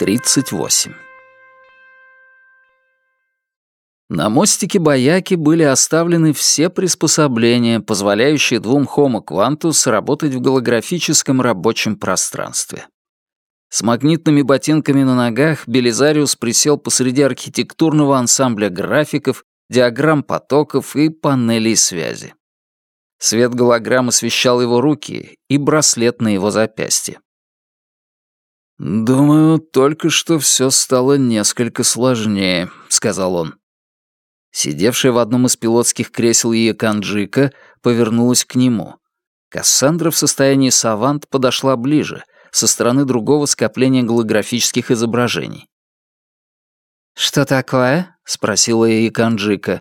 Тридцать восемь. На мостике Баяки были оставлены все приспособления, позволяющие двум Homo Quantus работать в голографическом рабочем пространстве. С магнитными ботинками на ногах Белизариус присел посреди архитектурного ансамбля графиков, диаграмм потоков и панелей связи. Свет голограмм освещал его руки и браслет на его запястье. «Думаю, только что все стало несколько сложнее», — сказал он. Сидевшая в одном из пилотских кресел Яканджика повернулась к нему. Кассандра в состоянии савант подошла ближе, со стороны другого скопления голографических изображений. «Что такое?» — спросила Яканджика.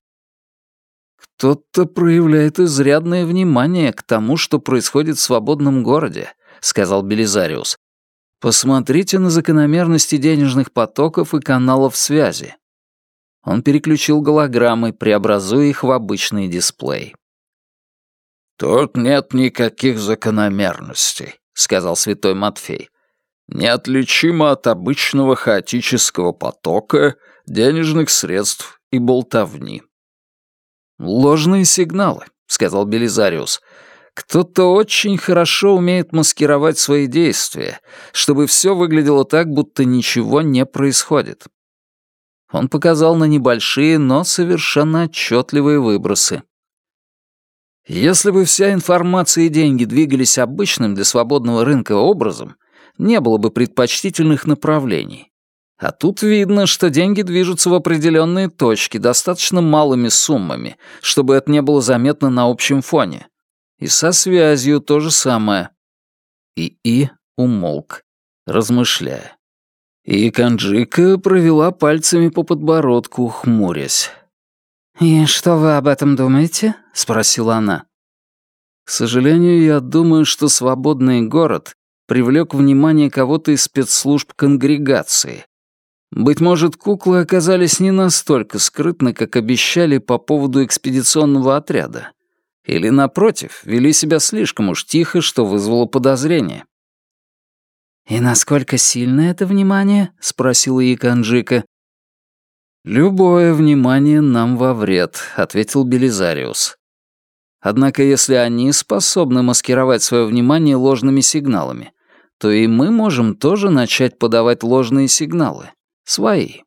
«Кто-то проявляет изрядное внимание к тому, что происходит в свободном городе», — сказал Белизариус. «Посмотрите на закономерности денежных потоков и каналов связи. Он переключил голограммы, преобразуя их в обычный дисплей. «Тут нет никаких закономерностей», — сказал святой Матфей. «Неотличимо от обычного хаотического потока, денежных средств и болтовни». «Ложные сигналы», — сказал Белизариус. «Кто-то очень хорошо умеет маскировать свои действия, чтобы все выглядело так, будто ничего не происходит. Он показал на небольшие, но совершенно отчетливые выбросы. Если бы вся информация и деньги двигались обычным для свободного рынка образом, не было бы предпочтительных направлений. А тут видно, что деньги движутся в определенные точки достаточно малыми суммами, чтобы это не было заметно на общем фоне. И со связью то же самое. И И умолк, размышляя. И Канджика провела пальцами по подбородку, хмурясь. «И что вы об этом думаете?» — спросила она. «К сожалению, я думаю, что свободный город привлек внимание кого-то из спецслужб конгрегации. Быть может, куклы оказались не настолько скрытны, как обещали по поводу экспедиционного отряда. Или, напротив, вели себя слишком уж тихо, что вызвало подозрение. «И насколько сильно это внимание?» — спросила Яканджика. «Любое внимание нам во вред», — ответил Белизариус. «Однако если они способны маскировать свое внимание ложными сигналами, то и мы можем тоже начать подавать ложные сигналы, свои».